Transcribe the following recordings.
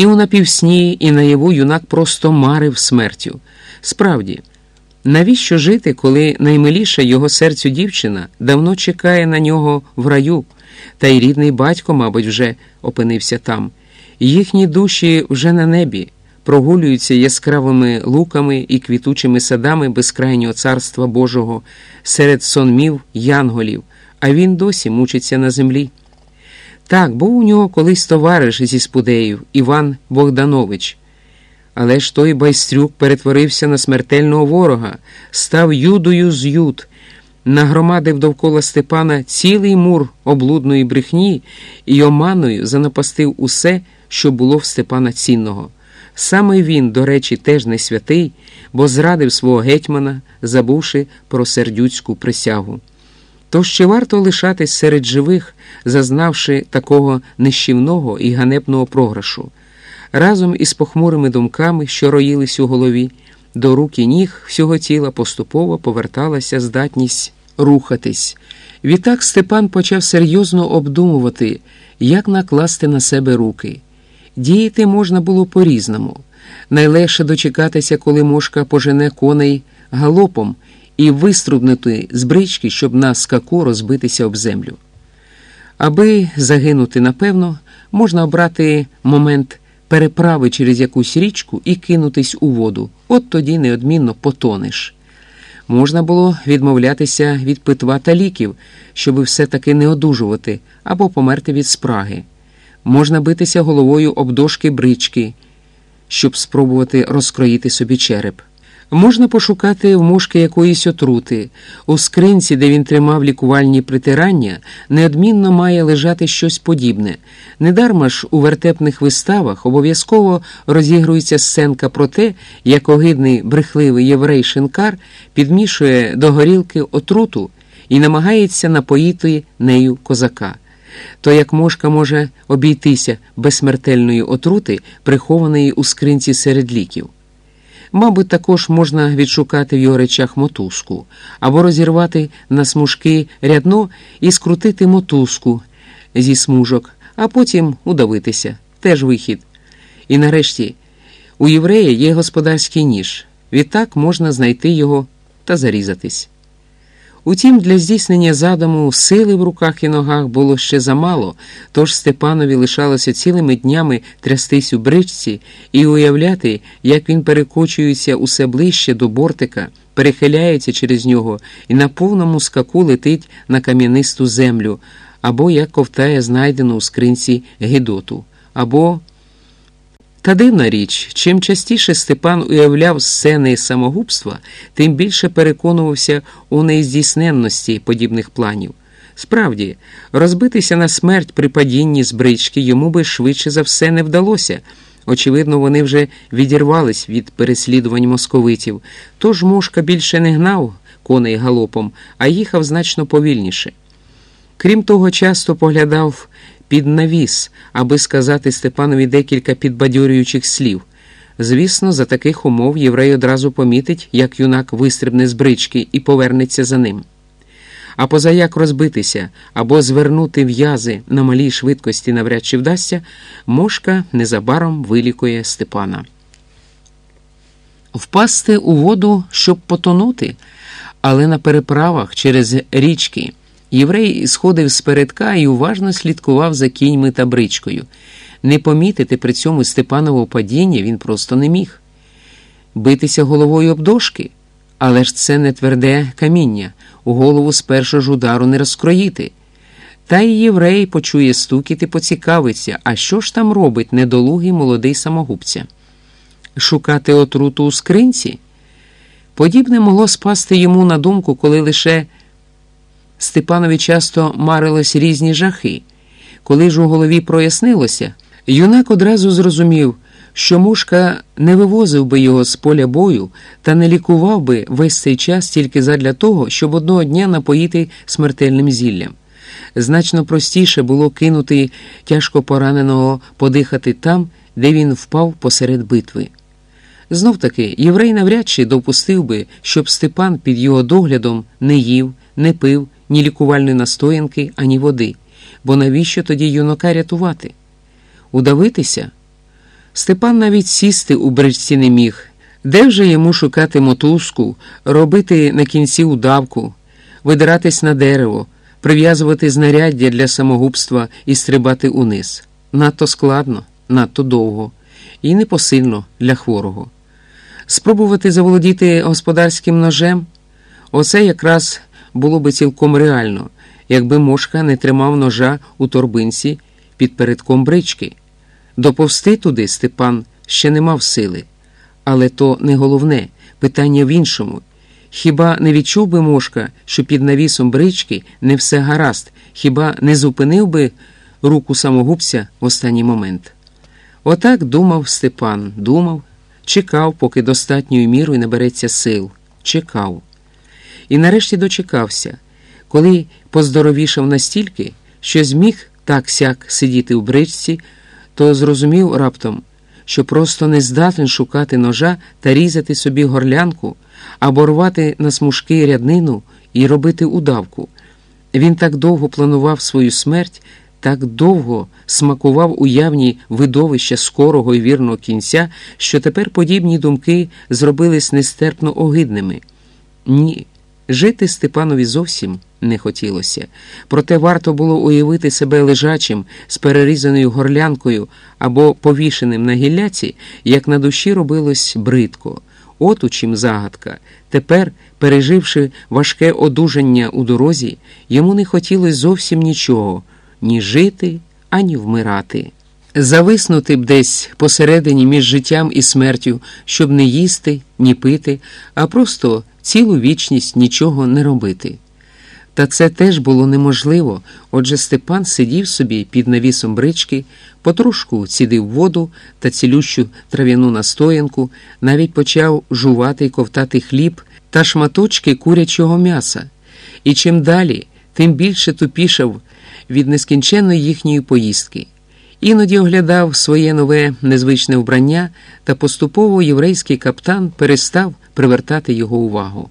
І у напівсні, і наяву юнак просто марив смертю. Справді, навіщо жити, коли наймиліша його серцю дівчина давно чекає на нього в раю, та й рідний батько, мабуть, вже опинився там. Їхні душі вже на небі, прогулюються яскравими луками і квітучими садами безкрайнього царства Божого серед сонмів янголів, а він досі мучиться на землі. Так, був у нього колись товариш зі спудеїв Іван Богданович. Але ж той байстрюк перетворився на смертельного ворога, став юдою з юд, нагромадив довкола Степана цілий мур облудної брехні і оманою занапастив усе, що було в Степана цінного. Саме він, до речі, теж не святий, бо зрадив свого гетьмана, забувши про сердюцьку присягу. Тож ще варто лишатись серед живих, зазнавши такого нищівного і ганебного програшу. Разом із похмурими думками, що роїлись у голові, до рук і ніг всього тіла поступово поверталася здатність рухатись. Відтак Степан почав серйозно обдумувати, як накласти на себе руки. Діяти можна було по-різному. Найлегше дочекатися, коли мошка пожене коней галопом і виструбнути з брички, щоб на скаку розбитися об землю. Аби загинути напевно, можна обрати момент переправи через якусь річку і кинутись у воду, от тоді неодмінно потонеш. Можна було відмовлятися від питва та ліків, щоби все-таки не одужувати або померти від спраги. Можна битися головою об дошки брички, щоб спробувати розкроїти собі череп. Можна пошукати в мушки якоїсь отрути. У скринці, де він тримав лікувальні притирання, неодмінно має лежати щось подібне. Недарма ж у вертепних виставах обов'язково розігрується сценка про те, як огидний брехливий єврей шинкар підмішує до горілки отруту і намагається напоїти нею козака. То як мошка може обійтися без смертельної отрути, прихованої у скринці серед ліків. Мабуть, також можна відшукати в його речах мотузку або розірвати на смужки рядно і скрутити мотузку зі смужок, а потім удавитися теж вихід. І нарешті у єврея є господарський ніж. Відтак можна знайти його та зарізатись. Утім, для здійснення задуму сили в руках і ногах було ще замало, тож Степанові лишалося цілими днями трястись у бричці і уявляти, як він перекочується усе ближче до бортика, перехиляється через нього і на повному скаку летить на кам'янисту землю, або як ковтає знайдену у скринці гідоту, або та дивна річ, чим частіше Степан уявляв сцени самогубства, тим більше переконувався у нездійсненності подібних планів. Справді, розбитися на смерть при падінні з брички йому би швидше за все не вдалося. Очевидно, вони вже відірвались від переслідувань московитів, тож мушка більше не гнав коней галопом, а їхав значно повільніше. Крім того, часто поглядав під навіс, аби сказати Степанові декілька підбадьорюючих слів. Звісно, за таких умов єврей одразу помітить, як юнак вистрибне з брички і повернеться за ним. А позаяк розбитися або звернути в'язи на малій швидкості навряд чи вдасться, мошка незабаром вилікує Степана. Впасти у воду, щоб потонути, але на переправах через річки. Єврей сходив з передка і уважно слідкував за кіньми та бричкою. Не помітити при цьому Степанового падіння він просто не міг. Битися головою об дошки, але ж це не тверде каміння, у голову з першого ж удару не розкроїти. Та й єврей почує стукіт і поцікавиться, а що ж там робить недолугий молодий самогубця? Шукати отруту у скринці? Подібне могло спасти йому на думку, коли лише. Степанові часто марились різні жахи. Коли ж у голові прояснилося, юнак одразу зрозумів, що мушка не вивозив би його з поля бою та не лікував би весь цей час тільки задля того, щоб одного дня напоїти смертельним зіллям. Значно простіше було кинути тяжко пораненого подихати там, де він впав посеред битви. Знов таки, єврей навряд чи допустив би, щоб Степан під його доглядом не їв, не пив ні лікувальної настоянки, ані води, бо навіщо тоді юнака рятувати? Удавитися? Степан навіть сісти у бричці не міг. Де вже йому шукати мотузку, робити на кінці удавку, видиратись на дерево, прив'язувати знаряддя для самогубства і стрибати униз. Надто складно, надто довго і непосильно для хворого. Спробувати заволодіти господарським ножем оце якраз було би цілком реально, якби мошка не тримав ножа у торбинці під передком брички. Доповсти туди Степан ще не мав сили. Але то не головне питання в іншому. Хіба не відчув би мошка, що під навісом брички не все гаразд, хіба не зупинив би руку самогубця в останній момент? Отак думав Степан, думав, чекав, поки достатньою мірою набереться сил, чекав. І нарешті дочекався, коли поздоровішав настільки, що зміг так сяк сидіти в бричці, то зрозумів раптом що просто не здатен шукати ножа та різати собі горлянку або рвати на смужки ряднину і робити удавку. Він так довго планував свою смерть, так довго смакував уявні видовища скорого і вірного кінця, що тепер подібні думки зробились нестерпно огидними. Ні, жити Степанові зовсім не хотілося, проте варто було уявити себе лежачим з перерізаною горлянкою або повішеним на гілляці, як на душі робилось бридко. От у чим загадка. Тепер, переживши важке одужання у дорозі, йому не хотілося зовсім нічого ні жити, ані вмирати. Зависнути б десь посередині між життям і смертю, щоб не їсти, ні пити, а просто цілу вічність нічого не робити. Та це теж було неможливо, отже Степан сидів собі під навісом брички, потрошку цідив воду та цілющу трав'яну настоянку, навіть почав жувати й ковтати хліб та шматочки курячого м'яса. І чим далі, тим більше тупішав від нескінченної їхньої поїздки. Іноді оглядав своє нове незвичне вбрання, та поступово єврейський каптан перестав привертати його увагу.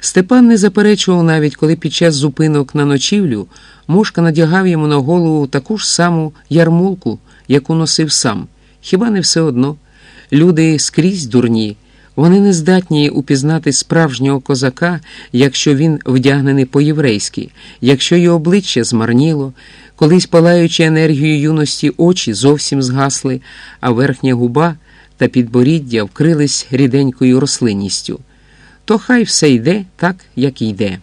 Степан не заперечував навіть, коли під час зупинок на ночівлю мушка надягав йому на голову таку ж саму ярмулку, яку носив сам. Хіба не все одно? Люди скрізь дурні, вони не здатні упізнати справжнього козака, якщо він вдягнений по-єврейськи, якщо його обличчя змарніло, колись палаючи енергію юності очі зовсім згасли, а верхня губа та підборіддя вкрились ріденькою рослинністю то хай все йде так, як йде.